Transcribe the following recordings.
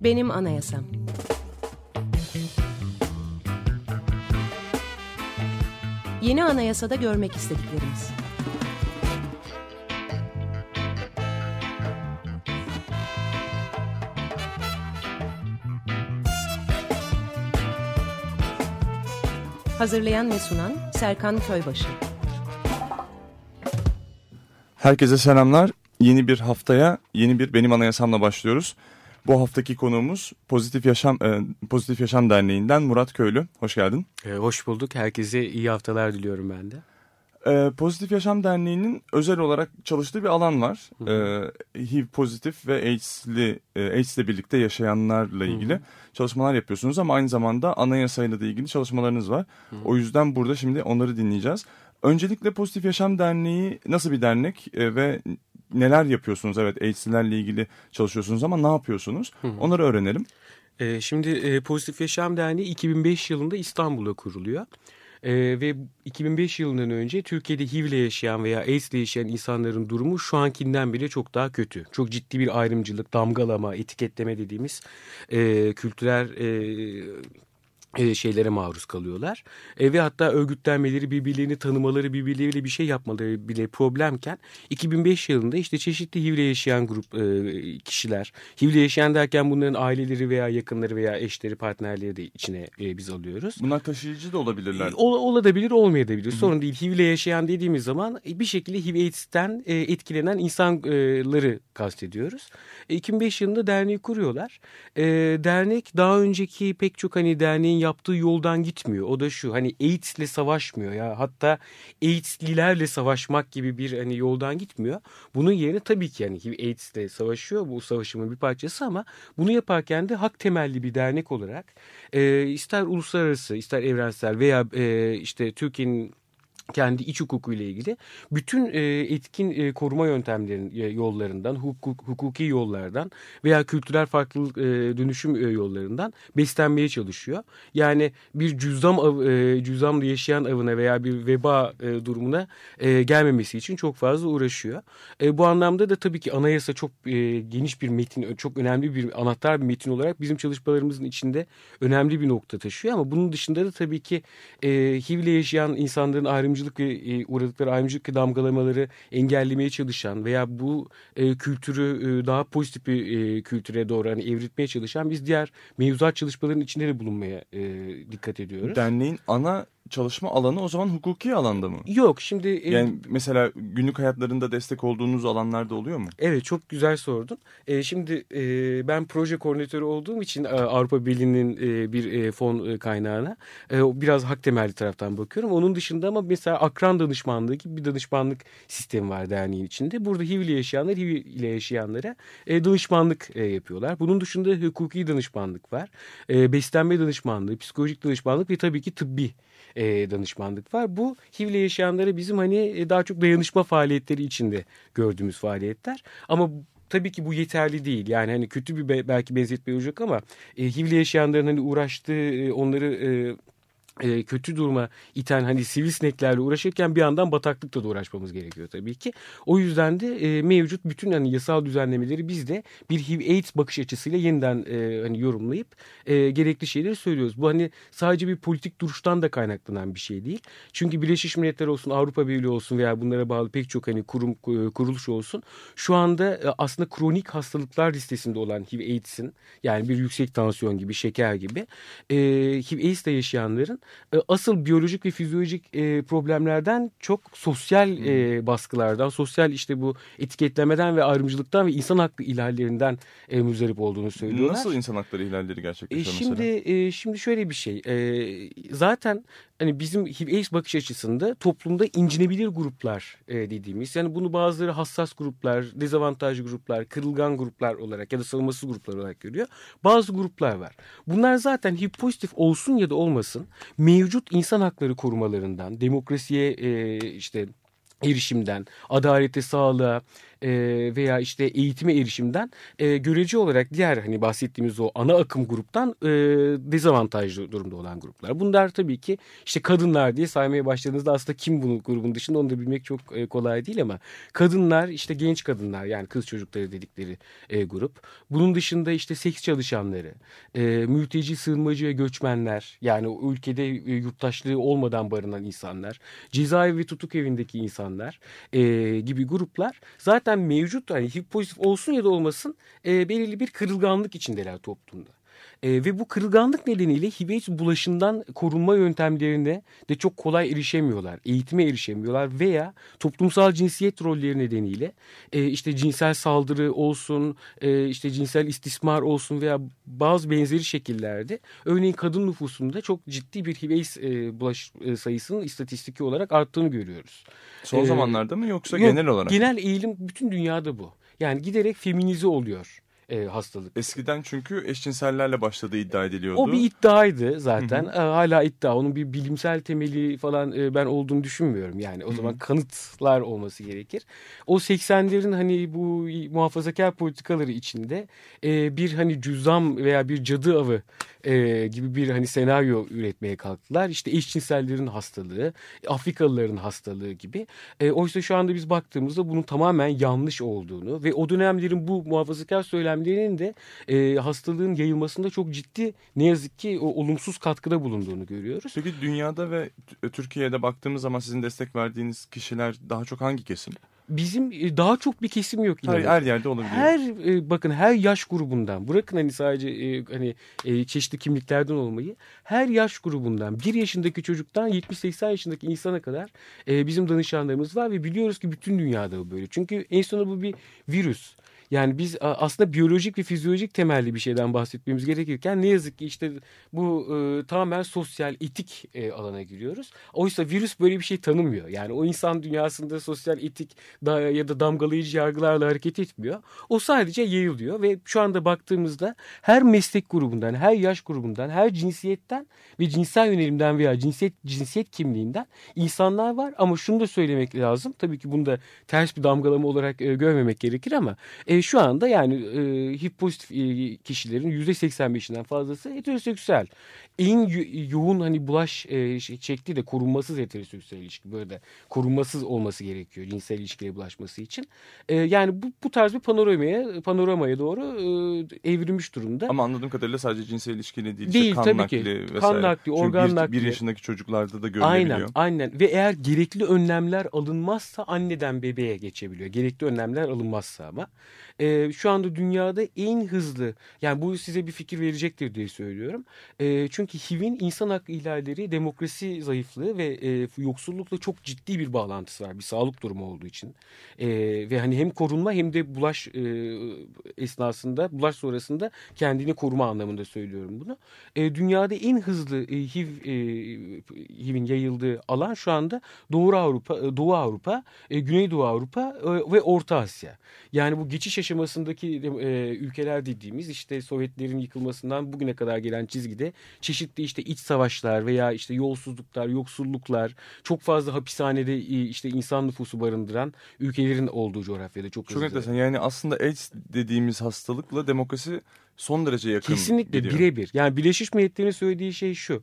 Benim Anayasam Yeni anayasada görmek istediklerimiz. Hazırlayan ve sunan Serkan Köybaşı. Herkese selamlar. Yeni bir haftaya, yeni bir Benim Anayasam'la başlıyoruz. Bu haftaki konuğumuz Pozitif Yaşam e, Pozitif Yaşam Derneği'nden Murat Köylü. Hoş geldin. E, hoş bulduk. Herkese iyi haftalar diliyorum ben de. E, Pozitif Yaşam Derneği'nin özel olarak çalıştığı bir alan var. E, HIV pozitif ve AIDS'li e, AIDS'le birlikte yaşayanlarla ilgili Hı -hı. çalışmalar yapıyorsunuz ama aynı zamanda anayasayla da ilgili çalışmalarınız var. Hı -hı. O yüzden burada şimdi onları dinleyeceğiz. Öncelikle Pozitif Yaşam Derneği nasıl bir dernek e, ve neler yapıyorsunuz? Evet AIDS'lerle ilgili çalışıyorsunuz ama ne yapıyorsunuz? Hı hı. Onları öğrenelim. Ee, şimdi e, Pozitif Yaşam Derneği 2005 yılında İstanbul'da kuruluyor. Ee, ve 2005 yılından önce Türkiye'de HIV ile yaşayan veya AIDS ile yaşayan insanların durumu şu ankinden bile çok daha kötü. Çok ciddi bir ayrımcılık, damgalama, etiketleme dediğimiz e, kültürel e, e, şeylere maruz kalıyorlar. E, ve hatta örgütlenmeleri, birbirlerini tanımaları, birbirleriyle bir şey yapmaları bile problemken 2005 yılında işte çeşitli HIV'le yaşayan grup e, kişiler, HIV'le yaşayan derken bunların aileleri veya yakınları veya eşleri, partnerleri de içine e, biz alıyoruz. Bunlar taşıyıcı da olabilirler. E, ol, olabilir, olmayabilir. Sorun değil. HIV'le yaşayan dediğimiz zaman bir şekilde HIV AIDS'ten e, etkilenen insanları kastediyoruz. E, 2005 yılında derneği kuruyorlar. E, dernek daha önceki pek çok hani derneğin yaptığı yoldan gitmiyor. O da şu hani AIDS'le savaşmıyor ya. Hatta AIDS'lilerle savaşmak gibi bir hani yoldan gitmiyor. Bunun yerine tabii ki yani AIDS'le savaşıyor. Bu savaşımın bir parçası ama bunu yaparken de hak temelli bir dernek olarak e, ister uluslararası ister evrensel veya e, işte Türkiye'nin kendi iç hukuku ile ilgili bütün e, etkin e, koruma yöntemlerinin e, yollarından, hukuk, hukuki yollardan veya kültürel farklılık dönüşüm yollarından beslenmeye çalışıyor. Yani bir cüzdam av, yaşayan avına veya bir veba durumuna gelmemesi için çok fazla uğraşıyor. Bu anlamda da tabii ki anayasa çok geniş bir metin, çok önemli bir anahtar bir metin olarak bizim çalışmalarımızın içinde önemli bir nokta taşıyor. Ama bunun dışında da tabii ki e, HIV ile yaşayan insanların ayrımcılığı ayrımcılık ve e, uğradıkları ayrımcılık damgalamaları engellemeye çalışan veya bu e, kültürü e, daha pozitif bir e, kültüre doğru hani evritmeye çalışan biz diğer mevzuat çalışmalarının içinde de bulunmaya e, dikkat ediyoruz. Derneğin ana çalışma alanı o zaman hukuki alanda mı? Yok şimdi... E, yani mesela günlük hayatlarında destek olduğunuz alanlarda oluyor mu? Evet çok güzel sordun. E, şimdi e, ben proje koordinatörü olduğum için e, Avrupa Birliği'nin e, bir e, fon e, kaynağına e, biraz hak temelli taraftan bakıyorum. Onun dışında ama mesela akran danışmanlığı gibi bir danışmanlık sistemi var derneğin içinde. Burada HIV ile yaşayanlar HIV ile yaşayanlara e, danışmanlık e, yapıyorlar. Bunun dışında hukuki danışmanlık var. E, beslenme danışmanlığı, psikolojik danışmanlık ve tabii ki tıbbi e, danışmanlık var. Bu HIV'le yaşayanlara bizim hani e, daha çok dayanışma faaliyetleri içinde gördüğümüz faaliyetler. Ama tabii ki bu yeterli değil. Yani hani kötü bir belki benzetme olacak ama e, HIV'le yaşayanların hani uğraştığı e, onları e, e, kötü duruma iten hani sivrisineklerle uğraşırken bir yandan bataklıkla da uğraşmamız gerekiyor tabii ki. O yüzden de e, mevcut bütün hani yasal düzenlemeleri biz de bir HIV AIDS bakış açısıyla yeniden e, hani yorumlayıp e, gerekli şeyleri söylüyoruz. Bu hani sadece bir politik duruştan da kaynaklanan bir şey değil. Çünkü Birleşmiş Milletler olsun, Avrupa Birliği olsun veya bunlara bağlı pek çok hani kurum e, kuruluş olsun şu anda e, aslında kronik hastalıklar listesinde olan HIV AIDS'in yani bir yüksek tansiyon gibi, şeker gibi e, HIV AIDS'te yaşayanların asıl biyolojik ve fizyolojik e, problemlerden çok sosyal e, baskılardan, sosyal işte bu etiketlemeden ve ayrımcılıktan ve insan hakkı ihlallerinden e, müzdarip olduğunu söylüyorlar. Nasıl insan hakları ihlalleri gerçekleşiyor e, şimdi, mesela? E, şimdi şöyle bir şey. E, zaten hani bizim HIV bakış açısında toplumda incinebilir gruplar e, dediğimiz yani bunu bazıları hassas gruplar, dezavantajlı gruplar, kırılgan gruplar olarak ya da savunmasız gruplar olarak görüyor. Bazı gruplar var. Bunlar zaten HIV pozitif olsun ya da olmasın mevcut insan hakları korumalarından, demokrasiye e, işte erişimden, adalete, sağlığa, e, veya işte eğitime erişimden e, görece olarak diğer hani bahsettiğimiz o ana akım gruptan e, dezavantajlı durumda olan gruplar. Bunlar tabii ki işte kadınlar diye saymaya başladığınızda aslında kim bunu grubun dışında onu da bilmek çok e, kolay değil ama kadınlar işte genç kadınlar yani kız çocukları dedikleri e, grup. Bunun dışında işte seks çalışanları, e, mülteci, sığınmacı ve göçmenler yani ülkede yurttaşlığı olmadan barınan insanlar, cezaevi ve tutuk evindeki insanlar gibi gruplar zaten mevcut hani HIV pozitif olsun ya da olmasın e, belirli bir kırılganlık içindeler toplumda. E, ve bu kırılganlık nedeniyle HIV bulaşından korunma yöntemlerine de çok kolay erişemiyorlar. Eğitime erişemiyorlar veya toplumsal cinsiyet rolleri nedeniyle e, işte cinsel saldırı olsun, e, işte cinsel istismar olsun veya bazı benzeri şekillerde örneğin kadın nüfusunda çok ciddi bir HIV e, bulaş e, sayısının istatistiki olarak arttığını görüyoruz. Son ee, zamanlarda mı yoksa yok, genel olarak? Genel eğilim bütün dünyada bu. Yani giderek feminize oluyor e, hastalık. Eskiden çünkü eşcinsellerle başladığı iddia ediliyordu. O bir iddiaydı zaten. Hı hı. E, hala iddia. Onun bir bilimsel temeli falan e, ben olduğunu düşünmüyorum. Yani o hı hı. zaman kanıtlar olması gerekir. O 80'lerin hani bu muhafazakar politikaları içinde e, bir hani cüzam veya bir cadı avı e, gibi bir hani senaryo üretmeye kalktılar. İşte eşcinsellerin hastalığı, Afrikalıların hastalığı gibi. E, oysa şu anda biz baktığımızda bunun tamamen yanlış olduğunu ve o dönemlerin bu muhafazakar söylemlerinin de e, hastalığın yayılmasında çok ciddi ne yazık ki o olumsuz katkıda bulunduğunu görüyoruz. Peki dünyada ve Türkiye'de baktığımız zaman sizin destek verdiğiniz kişiler daha çok hangi kesim? Bizim e, daha çok bir kesim yok. Her, her yerde olabilir. Her e, bakın her yaş grubundan bırakın hani sadece e, hani çeşitli kimliklerden olmayı her yaş grubundan bir yaşındaki çocuktan 70-80 yaşındaki insana kadar bizim danışanlarımız var ve biliyoruz ki bütün dünyada bu böyle. Çünkü en sonunda bu bir virüs. Yani biz aslında biyolojik ve fizyolojik temelli bir şeyden bahsetmemiz gerekirken ne yazık ki işte bu e, tamamen sosyal etik e, alana giriyoruz. Oysa virüs böyle bir şey tanımıyor. Yani o insan dünyasında sosyal etik da, ya da damgalayıcı yargılarla hareket etmiyor. O sadece yayılıyor ve şu anda baktığımızda her meslek grubundan, her yaş grubundan, her cinsiyetten ve cinsel yönelimden veya cinsiyet cinsiyet kimliğinden insanlar var. Ama şunu da söylemek lazım. Tabii ki bunu da ters bir damgalama olarak e, görmemek gerekir ama e, şu anda yani e, HIV pozitif e, kişilerin %85'inden fazlası heteroseksüel. En yoğun hani bulaş e, şey, çektiği de korunmasız heteroseksüel ilişki. Böyle de korunmasız olması gerekiyor cinsel ilişkiye bulaşması için. E, yani bu, bu tarz bir panoramaya, panoramaya doğru e, evrilmiş durumda. Ama anladığım kadarıyla sadece cinsel ilişkiyle değil. değil işte kan tabii nakli ki. vesaire. Kan nakli, organ bir, nakli. Bir yaşındaki çocuklarda da görülebiliyor. Aynen, aynen. Ve eğer gerekli önlemler alınmazsa anneden bebeğe geçebiliyor. Gerekli önlemler alınmazsa ama e, şu anda dünyada en hızlı yani bu size bir fikir verecektir diye söylüyorum. E, çünkü HIV'in insan hakkı ihlalleri demokrasi zayıflığı ve e, yoksullukla çok ciddi bir bağlantısı var bir sağlık durumu olduğu için. E, ve hani hem korunma hem de bulaş e, esnasında bulaş sonrasında kendini koruma anlamında söylüyorum bunu. E, dünyada en hızlı e, HIV e, HIV'in yayıldığı alan şu anda Doğu Avrupa, Doğu Avrupa, e, Güneydoğu Avrupa e, ve Orta Asya. Yani bu geçiş aşamasındaki e, ülkeler dediğimiz işte Sovyetlerin yıkılmasından bugüne kadar gelen çizgide çeşitli işte iç savaşlar veya işte yolsuzluklar, yoksulluklar, çok fazla hapishanede e, işte insan nüfusu barındıran ülkelerin olduğu coğrafyada çok Çok enteresan. Yani aslında AIDS dediğimiz hastalıkla demokrasi son derece yakın Kesinlikle birebir. Yani Birleşmiş Milletler'in söylediği şey şu.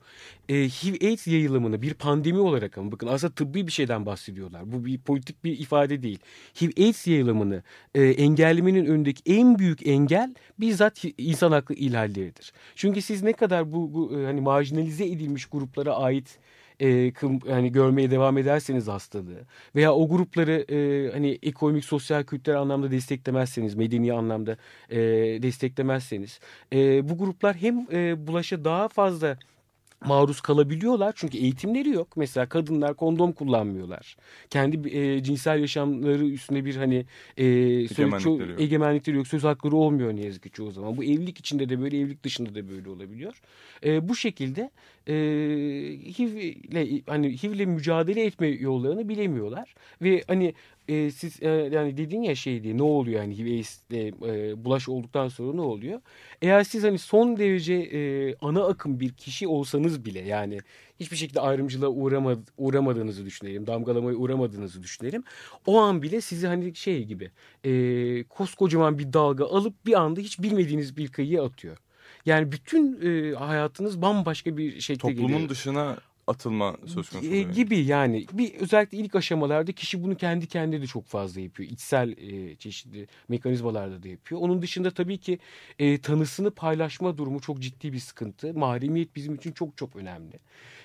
E, HIV-AIDS yayılımını bir pandemi olarak ama bakın aslında tıbbi bir şeyden bahsediyorlar. Bu bir politik bir ifade değil. HIV-AIDS yayılımını e, engellemenin önündeki en büyük engel bizzat insan hakkı ihlalleridir. Çünkü siz ne kadar bu, bu e, hani marjinalize edilmiş gruplara ait e, hani görmeye devam ederseniz hastalığı veya o grupları e, hani ekonomik, sosyal, kültürel anlamda desteklemezseniz, medeni anlamda e, desteklemezseniz e, bu gruplar hem e, bulaşa daha fazla maruz kalabiliyorlar. Çünkü eğitimleri yok. Mesela kadınlar kondom kullanmıyorlar. Kendi e, cinsel yaşamları üstünde bir hani e, egemenlikleri, yok. egemenlikleri yok. Söz hakları olmuyor ne yazık ki çoğu zaman. Bu evlilik içinde de böyle, evlilik dışında da böyle olabiliyor. E, bu şekilde e, HIV'le hani HIV'le mücadele etme yollarını bilemiyorlar ve hani e, siz e, yani dedin ya şey diye ne oluyor yani HIV e, bulaş olduktan sonra ne oluyor? Eğer siz hani son derece e, ana akım bir kişi olsanız bile yani hiçbir şekilde ayrımcılığa uğramad, uğramadığınızı düşünelim. Damgalamaya uğramadığınızı düşünelim. O an bile sizi hani şey gibi e, koskocaman bir dalga alıp bir anda hiç bilmediğiniz bir kıyıya atıyor. Yani bütün e, hayatınız bambaşka bir şekilde Toplumun geliyor. dışına atılma söz konusu. E, gibi yani bir özellikle ilk aşamalarda kişi bunu kendi kendine de çok fazla yapıyor. İçsel e, çeşitli mekanizmalarda da yapıyor. Onun dışında tabii ki e, tanısını paylaşma durumu çok ciddi bir sıkıntı. Mahremiyet bizim için çok çok önemli.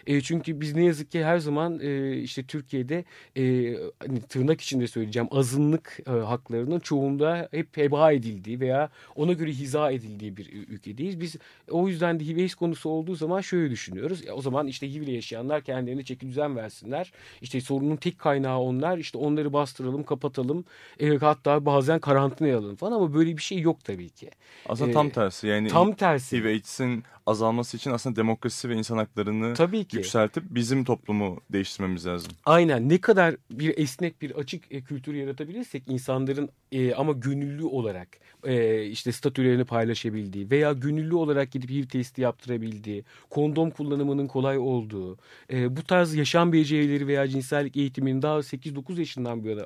E, çünkü biz ne yazık ki her zaman e, işte Türkiye'de e, hani tırnak içinde söyleyeceğim azınlık e, haklarının çoğunda hep heba edildiği veya ona göre hiza edildiği bir ülkedeyiz. Biz o yüzden de HIV AIDS konusu olduğu zaman şöyle düşünüyoruz. Ya, o zaman işte HIV ile yaşayanlar kendilerine çeki düzen versinler. İşte sorunun tek kaynağı onlar. İşte onları bastıralım, kapatalım. E, hatta bazen karantinaya alalım falan ama böyle bir şey yok tabii ki. Aslında E, tam tersi yani Tam tersi. HIV AIDS'in azalması için aslında demokrasi ve insan haklarını Tabii ki. yükseltip bizim toplumu değiştirmemiz lazım. Aynen ne kadar bir esnek bir açık e, kültür yaratabilirsek insanların e, ama gönüllü olarak e, işte statülerini paylaşabildiği veya gönüllü olarak gidip HIV testi yaptırabildiği, kondom kullanımının kolay olduğu, e, bu tarz yaşam becerileri veya cinsellik eğitiminin daha 8-9 yaşından bu yana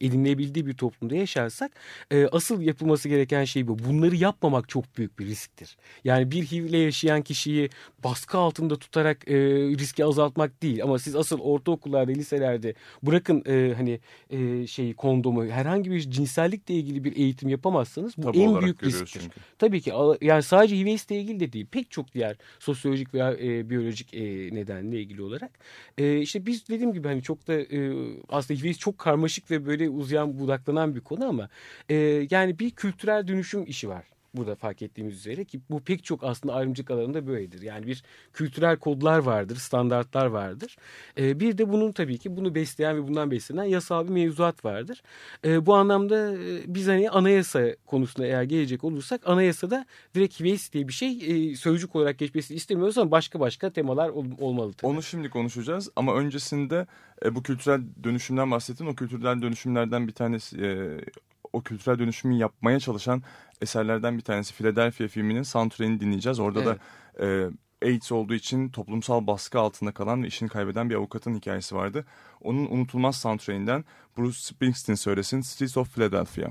edinilebildiği bir toplumda yaşarsak e, asıl yapılması gereken şey bu. Bunları yapmamak çok büyük bir risktir. Yani bir HIV ile yaşayan kişiyi baskı altında tutarak e, riski azaltmak değil ama siz asıl ortaokullarda, liselerde bırakın e, hani e, şeyi kondomu herhangi bir cinsellikle ilgili bir eğitim yapamazsanız bu Tabu en büyük risktir. çünkü. Tabii ki yani sadece HIV ile ilgili de değil pek çok diğer sosyolojik veya e, biyolojik e, nedenle ilgili olarak. E, işte biz dediğim gibi hani çok da e, aslında HIV çok karmaşık ve böyle uzayan budaklanan bir konu ama e, yani bir kültürel dönüşüm işi var. Burada fark ettiğimiz üzere ki bu pek çok aslında ayrımcılık alanında böyledir. Yani bir kültürel kodlar vardır, standartlar vardır. E, bir de bunun tabii ki bunu besleyen ve bundan beslenen yasal bir mevzuat vardır. E, bu anlamda e, biz hani anayasa konusunda eğer gelecek olursak anayasada direkt HIVES diye bir şey e, sözcük olarak geçmesini istemiyoruz ama başka başka temalar ol, olmalı tabii. Onu şimdi konuşacağız ama öncesinde e, bu kültürel dönüşümden bahsettin. O kültürel dönüşümlerden bir tanesi e, o kültürel dönüşümü yapmaya çalışan eserlerden bir tanesi Philadelphia filminin soundtrack'ini dinleyeceğiz. Orada da e, AIDS olduğu için toplumsal baskı altında kalan ve işini kaybeden bir avukatın hikayesi vardı. Onun unutulmaz soundtrack'inden Bruce Springsteen söylesin Streets of Philadelphia.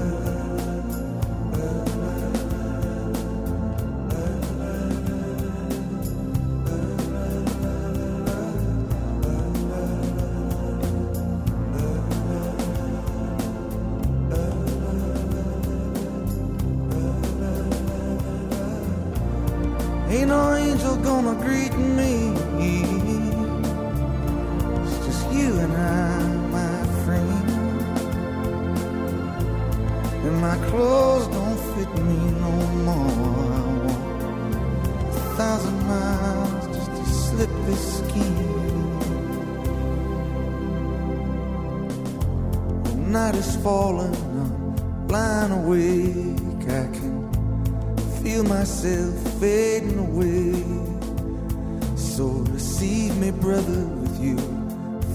and I, my friend. And my clothes don't fit me no more. I a thousand miles just to slip this skin. The night is falling, I'm lying awake. I can feel myself fading away. So receive me, brother, with you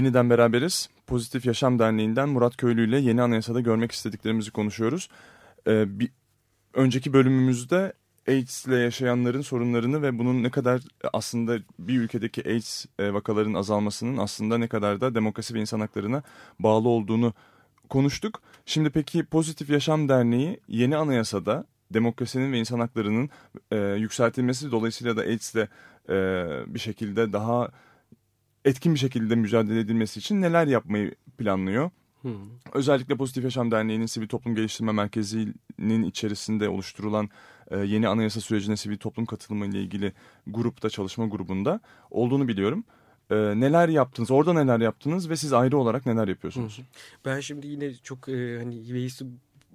Yeniden beraberiz. Pozitif Yaşam Derneği'nden Murat Köylü ile yeni anayasada görmek istediklerimizi konuşuyoruz. Ee, bir önceki bölümümüzde AIDS ile yaşayanların sorunlarını ve bunun ne kadar aslında bir ülkedeki AIDS e, vakaların azalmasının aslında ne kadar da demokrasi ve insan haklarına bağlı olduğunu konuştuk. Şimdi peki Pozitif Yaşam Derneği yeni anayasada demokrasinin ve insan haklarının e, yükseltilmesi dolayısıyla da AIDS ile e, bir şekilde daha etkin bir şekilde mücadele edilmesi için neler yapmayı planlıyor? Hmm. Özellikle Pozitif Yaşam Derneği'nin Sivil Toplum Geliştirme Merkezi'nin içerisinde oluşturulan e, yeni anayasa sürecine sivil toplum katılımı ile ilgili grupta, çalışma grubunda olduğunu biliyorum. E, neler yaptınız, orada neler yaptınız ve siz ayrı olarak neler yapıyorsunuz? Ben şimdi yine çok e, hani Veys'i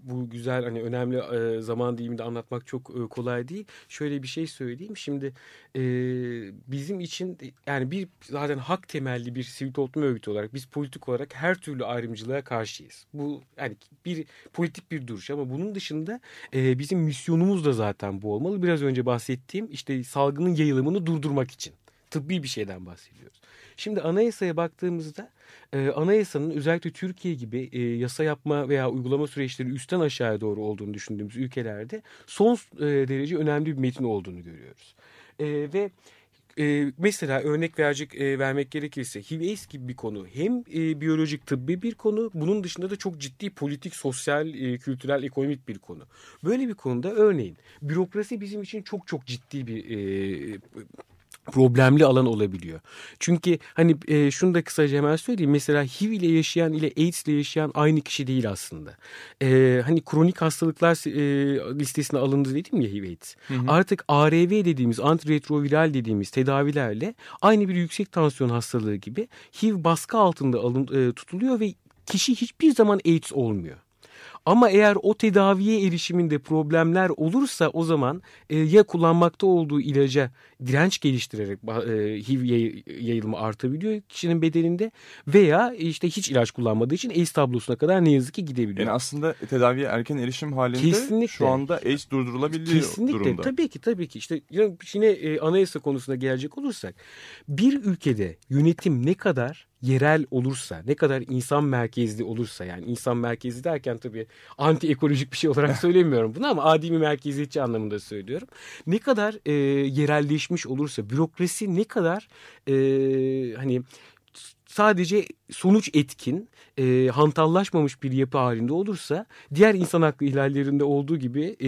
bu güzel hani önemli e, zaman diliminde anlatmak çok e, kolay değil. Şöyle bir şey söyleyeyim. Şimdi e, bizim için yani bir zaten hak temelli bir sivil toplum örgütü olarak biz politik olarak her türlü ayrımcılığa karşıyız. Bu yani bir politik bir duruş ama bunun dışında e, bizim misyonumuz da zaten bu olmalı. Biraz önce bahsettiğim işte salgının yayılımını durdurmak için tıbbi bir şeyden bahsediyoruz. Şimdi anayasaya baktığımızda e, anayasanın özellikle Türkiye gibi e, yasa yapma veya uygulama süreçleri üstten aşağıya doğru olduğunu düşündüğümüz ülkelerde son e, derece önemli bir metin olduğunu görüyoruz. E, ve e, mesela örnek verecek e, vermek gerekirse HIV/AIDS gibi bir konu hem e, biyolojik tıbbi bir konu bunun dışında da çok ciddi politik, sosyal, e, kültürel, ekonomik bir konu. Böyle bir konuda örneğin bürokrasi bizim için çok çok ciddi bir e, problemli alan olabiliyor. Çünkü hani e, şunu da kısaca hemen söyleyeyim. Mesela HIV ile yaşayan ile AIDS ile yaşayan aynı kişi değil aslında. E, hani kronik hastalıklar e, listesine alındı dedim ya HIV AIDS. Hı hı. Artık ARV dediğimiz antiretroviral dediğimiz tedavilerle aynı bir yüksek tansiyon hastalığı gibi HIV baskı altında alın, e, tutuluyor ve kişi hiçbir zaman AIDS olmuyor. Ama eğer o tedaviye erişiminde problemler olursa o zaman e, ya kullanmakta olduğu ilaca direnç geliştirerek e, HIV yayılımı artabiliyor kişinin bedeninde veya işte hiç ilaç kullanmadığı için AIDS tablosuna kadar ne yazık ki gidebiliyor. Yani aslında tedaviye erken erişim halinde Kesinlikle. şu anda AIDS durdurulabiliyor Kesinlikle. durumda. Tabii ki tabii ki. İşte yine e, anayasa konusuna gelecek olursak bir ülkede yönetim ne kadar yerel olursa, ne kadar insan merkezli olursa yani insan merkezli derken tabii anti ekolojik bir şey olarak söylemiyorum bunu ama adimi merkeziyetçi anlamında söylüyorum. Ne kadar e, yerelleşmiş olursa, bürokrasi ne kadar e, hani sadece sonuç etkin, e, hantallaşmamış bir yapı halinde olursa diğer insan hakkı ihlallerinde olduğu gibi e,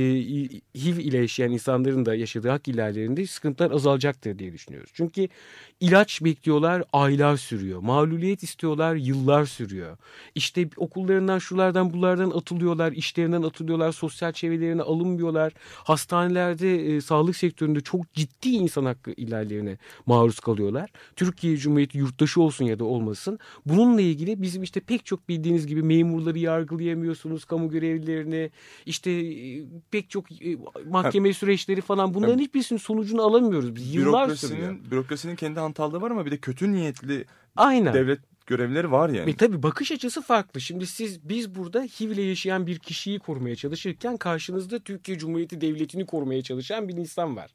HIV ile yaşayan insanların da yaşadığı hak ihlallerinde sıkıntılar azalacaktır diye düşünüyoruz. Çünkü ilaç bekliyorlar aylar sürüyor. Mağluliyet istiyorlar yıllar sürüyor. İşte okullarından şulardan bulardan atılıyorlar, işlerinden atılıyorlar, sosyal çevrelerine alınmıyorlar. Hastanelerde, e, sağlık sektöründe çok ciddi insan hakkı ihlallerine maruz kalıyorlar. Türkiye Cumhuriyeti yurttaşı olsun ya da olmasın. Bununla ilgili bizim işte pek çok bildiğiniz gibi memurları yargılayamıyorsunuz, kamu görevlilerini, işte e, pek çok e, mahkeme ha, süreçleri falan bunların ha, hiçbirisinin sonucunu alamıyoruz. Biz yıllar sürüyor. Bürokrasinin kendi hantallığı var ama bir de kötü niyetli Aynen. devlet görevleri var yani. Ve tabii bakış açısı farklı. Şimdi siz biz burada HIV ile yaşayan bir kişiyi korumaya çalışırken karşınızda Türkiye Cumhuriyeti Devleti'ni korumaya çalışan bir insan var.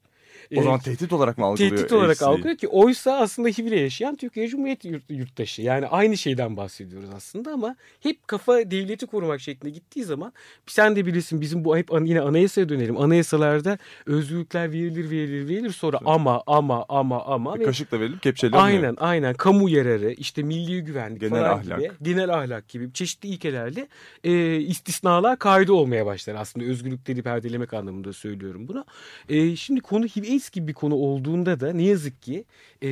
O e, zaman tehdit olarak mı algılıyor? tehdit olarak AIDS'liği? algılıyor ki oysa aslında HIV ile yaşayan Türkiye Cumhuriyeti yurt, yurttaşı. Yani aynı şeyden bahsediyoruz aslında ama hep kafa devleti korumak şeklinde gittiği zaman sen de bilirsin bizim bu hep yine anayasaya dönelim. Anayasalarda özgürlükler verilir verilir verilir sonra ama ama ama ama Bir ve kaşıkla verilip kepçeyle. Aynen aynen kamu yararı işte milli güvenlik Genel falan ahlak. gibi genel ahlak gibi çeşitli ilkelerle e, istisnalar kaydı olmaya başlar aslında özgürlükleri perdelemek anlamında söylüyorum bunu. E, şimdi konu HIV AIDS gibi bir konu olduğunda da ne yazık ki e,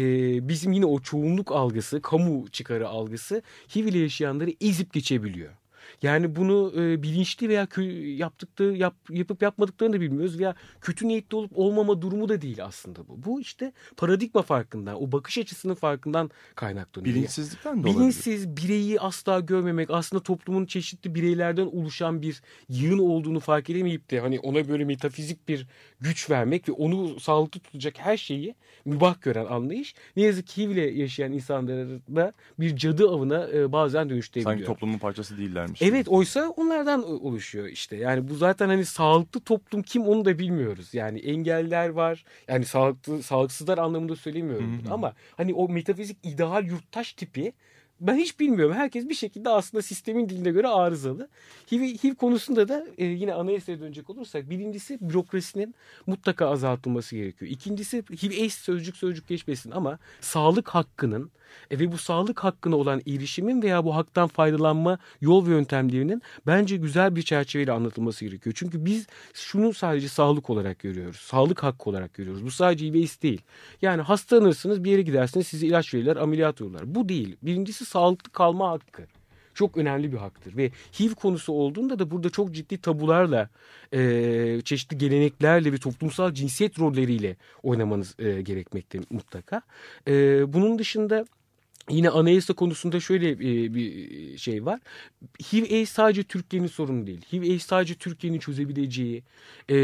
bizim yine o çoğunluk algısı kamu çıkarı algısı HIV ile yaşayanları ezip geçebiliyor. Yani bunu e, bilinçli veya yaptıkları yap, yapıp yapmadıklarını da bilmiyoruz veya kötü niyetli olup olmama durumu da değil aslında bu. Bu işte paradigma farkından, o bakış açısının farkından kaynaklanıyor. Bilinçsizlikten de olabilir. Bilinçsiz bireyi asla görmemek aslında toplumun çeşitli bireylerden oluşan bir yığın olduğunu fark edemeyip de hani ona böyle metafizik bir güç vermek ve onu sağlıklı tutacak her şeyi mübah gören anlayış ne yazık ki HIV ile yaşayan insanları da bir cadı avına e, bazen dönüştürebiliyor. Sanki toplumun parçası değillermiş. Evet oysa onlardan oluşuyor işte. Yani bu zaten hani sağlıklı toplum kim onu da bilmiyoruz. Yani engeller var. Yani sağlıklı sağlıksızlar anlamında söylemiyorum bunu ama hani o metafizik ideal yurttaş tipi ben hiç bilmiyorum. Herkes bir şekilde aslında sistemin diline göre arızalı. HIV, HIV konusunda da e, yine anayasaya dönecek olursak birincisi bürokrasinin mutlaka azaltılması gerekiyor. İkincisi HIV AIDS sözcük sözcük geçmesin ama sağlık hakkının e, ve bu sağlık hakkına olan erişimin veya bu haktan faydalanma yol ve yöntemlerinin bence güzel bir çerçeveyle anlatılması gerekiyor. Çünkü biz şunu sadece sağlık olarak görüyoruz. Sağlık hakkı olarak görüyoruz. Bu sadece IBS değil. Yani hastalanırsınız bir yere gidersiniz size ilaç verirler ameliyat olurlar. Bu değil. Birincisi sağlıklı kalma hakkı çok önemli bir haktır ve HIV konusu olduğunda da burada çok ciddi tabularla e, çeşitli geleneklerle ve toplumsal cinsiyet rolleriyle oynamanız e, gerekmekte mutlaka. E, bunun dışında Yine anayasa konusunda şöyle e, bir şey var. HIV-AIDS sadece Türkiye'nin sorunu değil. HIV-AIDS sadece Türkiye'nin çözebileceği e,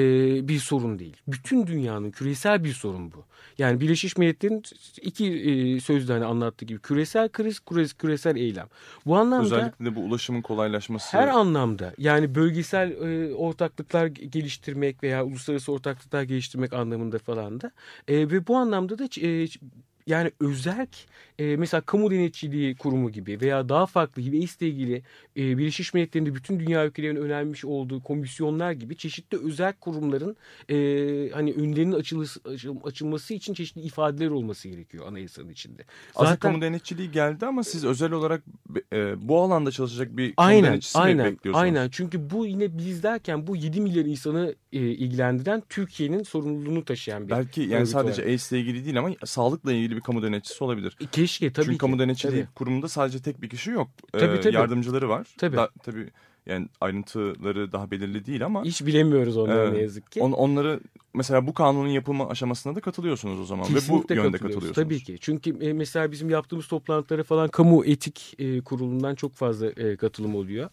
bir sorun değil. Bütün dünyanın küresel bir sorun bu. Yani Birleşmiş Milletler'in iki e, sözde hani anlattığı gibi küresel kriz, küres- küresel eylem. Bu anlamda Özellikle de bu ulaşımın kolaylaşması. her anlamda yani bölgesel e, ortaklıklar geliştirmek veya uluslararası ortaklıklar geliştirmek anlamında falan da E, ve bu anlamda da e, yani özerk e, mesela kamu denetçiliği kurumu gibi veya daha farklı HIV AIDS ile ilgili e, Birleşmiş Milletler'in de bütün dünya ülkelerinin önermiş olduğu komisyonlar gibi çeşitli özerk kurumların e, hani önlerinin açılması, açıl- açılması için çeşitli ifadeler olması gerekiyor anayasanın içinde. Aslında kamu denetçiliği geldi ama siz özel olarak e, bu alanda çalışacak bir kamu Aynen, denetçisi mi aynen, bekliyorsunuz? aynen. Çünkü bu yine biz derken bu 7 milyar insanı e, ilgilendiren Türkiye'nin sorumluluğunu taşıyan bir Belki yani sadece. AIDS ile ilgili değil ama sağlıkla ilgili bir kamu denetçisi olabilir. E, Keşke tabii Çünkü ki. kamu denetçiliği Tabii. kurumunda sadece tek bir kişi yok. Ee, Tabii, tabii. Yardımcıları var. Tabii. Da, tabii yani ayrıntıları daha belirli değil ama Hiç bilemiyoruz onları Evet. ne yazık ki. on, onları mesela bu kanunun yapılma aşamasına da katılıyorsunuz o zaman ve bu Kesinlikle yönde katılıyorsunuz. Tabii ki. Çünkü e, mesela bizim yaptığımız toplantılara falan kamu etik e, kurulundan çok fazla e, katılım oluyor.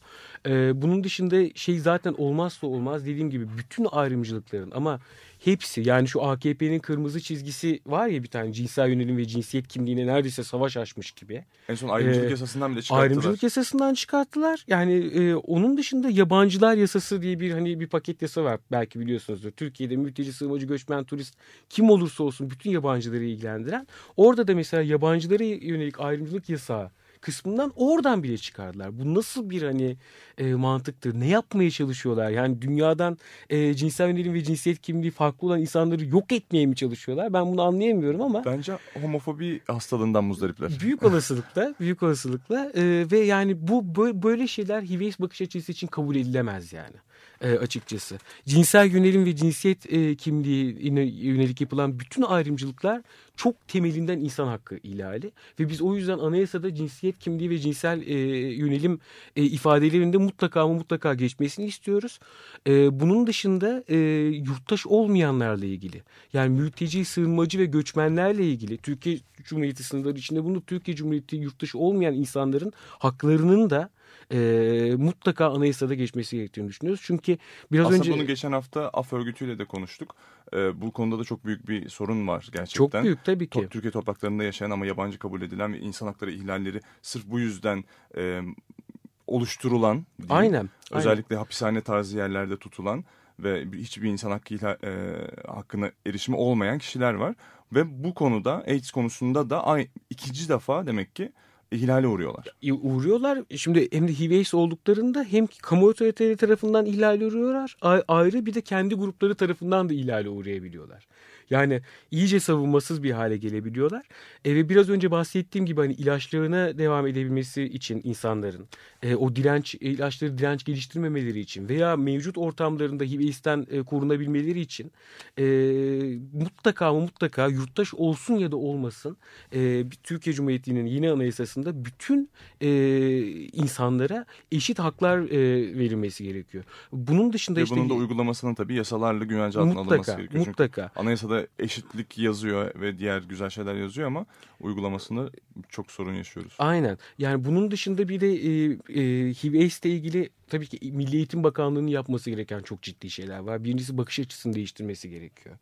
E, bunun dışında şey zaten olmazsa olmaz dediğim gibi bütün ayrımcılıkların ama hepsi yani şu AKP'nin kırmızı çizgisi var ya bir tane cinsel yönelim ve cinsiyet kimliğine neredeyse savaş açmış gibi. En son ayrımcılık Ee, yasasından bile çıkarttılar. Ayrımcılık yasasından çıkarttılar. Yani e, onun dışında yabancılar yasası diye bir hani bir paket yasa var. Belki biliyorsunuzdur. Türkiye'de mülteci, sığınmacı, göçmen, turist kim olursa olsun bütün yabancıları ilgilendiren. Orada da mesela yabancılara yönelik ayrımcılık yasağı kısmından oradan bile çıkardılar. Bu nasıl bir hani e, mantıktır? Ne yapmaya çalışıyorlar? Yani dünyadan e, cinsel yönelim ve cinsiyet kimliği farklı olan insanları yok etmeye mi çalışıyorlar? Ben bunu anlayamıyorum ama Bence homofobi hastalığından muzdaripler. Büyük olasılıkla, büyük olasılıkla e, ve yani bu bö- böyle şeyler HIV bakış açısı için kabul edilemez yani e, açıkçası. Cinsel yönelim ve cinsiyet e, kimliğine yönelik yapılan bütün ayrımcılıklar çok temelinden insan hakkı ihlali ve biz o yüzden anayasada cinsiyet kimliği ve cinsel e, yönelim e, ifadelerinde mutlaka ama mutlaka geçmesini istiyoruz. E, bunun dışında e, yurttaş olmayanlarla ilgili yani mülteci, sığınmacı ve göçmenlerle ilgili Türkiye Cumhuriyeti sınırları içinde bunu Türkiye Cumhuriyeti yurttaşı olmayan insanların haklarının da e, mutlaka anayasada geçmesi gerektiğini düşünüyoruz. Çünkü biraz Aslında önce bunu geçen hafta AF örgütüyle de konuştuk. Ee, bu konuda da çok büyük bir sorun var gerçekten. çok büyük tabii ki. Türkiye topraklarında yaşayan ama yabancı kabul edilen ve insan hakları ihlalleri sırf bu yüzden e, oluşturulan diyeyim. Aynen. aynen. özellikle hapishane tarzı yerlerde tutulan ve hiçbir insan hakkıyla e, hakkına erişimi olmayan kişiler var. Ve bu konuda AIDS konusunda da ay, ikinci defa demek ki ihlale uğruyorlar. Uğruyorlar. Şimdi hem de HIV olduklarında hem kamu otoriteleri tarafından ihlale uğruyorlar. Ayrı bir de kendi grupları tarafından da ihlale uğrayabiliyorlar. Yani iyice savunmasız bir hale gelebiliyorlar. E, ve biraz önce bahsettiğim gibi hani ilaçlarına devam edebilmesi için insanların e, o direnç ilaçları direnç geliştirmemeleri için veya mevcut ortamlarında HIV'den e, korunabilmeleri için e, mutlaka mutlaka yurttaş olsun ya da olmasın e, Türkiye Cumhuriyeti'nin yeni anayasasında bütün e, insanlara eşit haklar e, verilmesi gerekiyor. Bunun dışında ve işte bunun da uygulamasının tabii yasalarla güvence altına mutlaka, alınması gerekiyor. Mutlaka. Çünkü anayasada eşitlik yazıyor ve diğer güzel şeyler yazıyor ama uygulamasında çok sorun yaşıyoruz. Aynen. Yani bunun dışında bir de e, e, HIV AIDS ile ilgili tabii ki Milli Eğitim Bakanlığı'nın yapması gereken çok ciddi şeyler var. Birincisi bakış açısını değiştirmesi gerekiyor.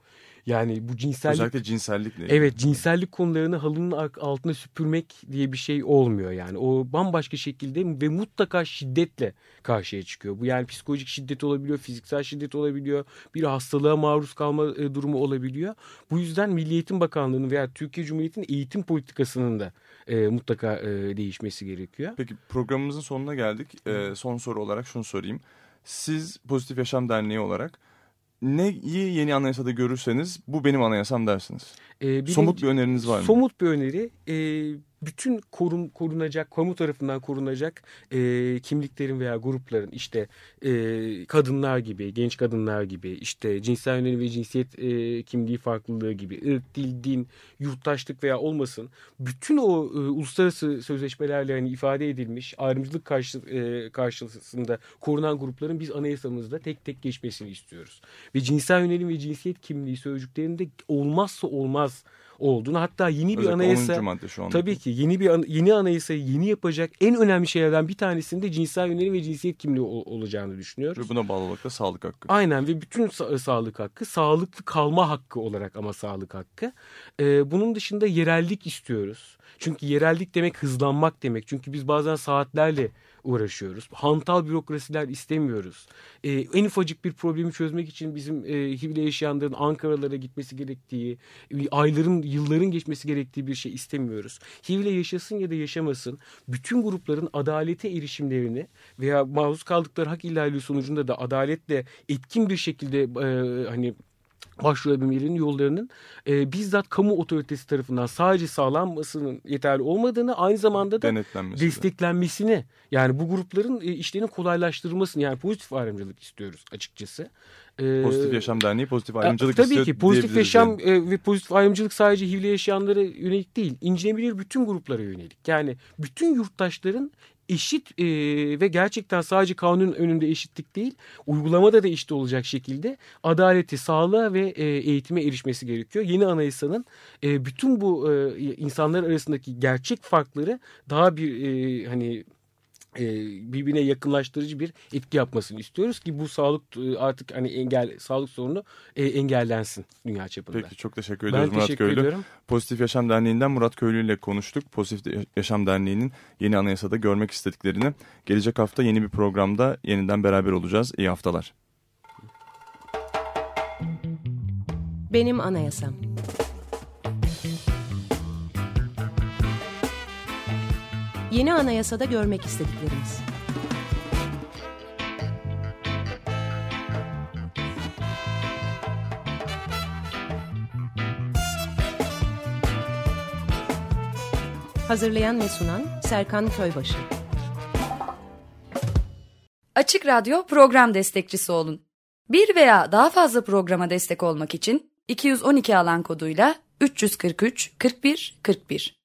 Yani bu cinsellik... Özellikle cinsellikle. Evet cinsellik konularını halının altına süpürmek diye bir şey olmuyor yani. O bambaşka şekilde ve mutlaka şiddetle karşıya çıkıyor. Bu yani psikolojik şiddet olabiliyor, fiziksel şiddet olabiliyor, bir hastalığa maruz kalma e, durumu olabiliyor. Bu yüzden Milli Eğitim Bakanlığı'nın veya Türkiye Cumhuriyeti'nin eğitim politikasının da e, mutlaka e, değişmesi gerekiyor. Peki programımızın sonuna geldik. E, son soru olarak şunu sorayım. Siz Pozitif Yaşam Derneği olarak neyi yeni anayasada görürseniz bu benim anayasam dersiniz. Ee, birinci, somut bir öneriniz var mı? Somut bir öneri e, bütün korun, korunacak, kamu tarafından korunacak e, kimliklerin veya grupların işte e, kadınlar gibi, genç kadınlar gibi, işte cinsel yönelim ve cinsiyet e, kimliği farklılığı gibi, ırk, dil, din, yurttaşlık veya olmasın bütün o e, uluslararası sözleşmelerle hani ifade edilmiş ayrımcılık karşı, e, karşısında korunan grupların biz anayasamızda tek tek geçmesini istiyoruz. Ve cinsel yönelim ve cinsiyet kimliği sözcüklerinde olmazsa olmaz olduğunu hatta yeni bir Özellikle anayasa 10. madde şu anda. tabii ki yeni bir yeni anayasayı yeni yapacak en önemli şeylerden bir tanesinde cinsel yönelim ve cinsiyet kimliği ol, olacağını düşünüyoruz. Ve buna bağlı olarak da sağlık hakkı. Aynen ve bütün sa- sağlık hakkı sağlıklı kalma hakkı olarak ama sağlık hakkı. Ee, bunun dışında yerellik istiyoruz. Çünkü yerellik demek hızlanmak demek. Çünkü biz bazen saatlerle uğraşıyoruz. Hantal bürokrasiler istemiyoruz. Ee, en ufacık bir problemi çözmek için bizim e, HIV'le yaşayanların Ankara'lara gitmesi gerektiği, ayların, yılların geçmesi gerektiği bir şey istemiyoruz. HIV'le yaşasın ya da yaşamasın bütün grupların adalete erişimlerini veya maruz kaldıkları hak ihlali sonucunda da adaletle etkin bir şekilde e, hani başvurabilmelerinin yollarının e, bizzat kamu otoritesi tarafından sadece sağlanmasının yeterli olmadığını aynı zamanda da desteklenmesini yani bu grupların e, işlerinin kolaylaştırılmasını yani pozitif ayrımcılık istiyoruz açıkçası. E, Pozitif Yaşam Derneği pozitif e, ayrımcılık Tabii istiyor ki pozitif yaşam e, ve pozitif ayrımcılık sadece HIV'li yaşayanlara yönelik değil. İncelenebilir bütün gruplara yönelik. Yani bütün yurttaşların eşit e, ve gerçekten sadece kanunun önünde eşitlik değil, uygulamada da eşit olacak şekilde adaleti, sağlığa ve e, eğitime erişmesi gerekiyor. Yeni anayasanın e, bütün bu e, insanlar arasındaki gerçek farkları daha bir e, hani birbirine yakınlaştırıcı bir etki yapmasını istiyoruz ki bu sağlık e, artık hani engel sağlık sorunu e, engellensin dünya çapında. Peki çok teşekkür ben ediyoruz Murat teşekkür Köylü. ediyorum. Pozitif Yaşam Derneği'nden Murat Köylü ile konuştuk. Pozitif Yaşam Derneği'nin yeni anayasada görmek istediklerini. Gelecek hafta yeni bir programda yeniden beraber olacağız. İyi haftalar. Benim Anayasam Yeni anayasada görmek istediklerimiz. Hazırlayan ve sunan Serkan Köybaşı. Açık Radyo program destekçisi olun. Bir veya daha fazla programa destek olmak için 212 alan koduyla 343 41 41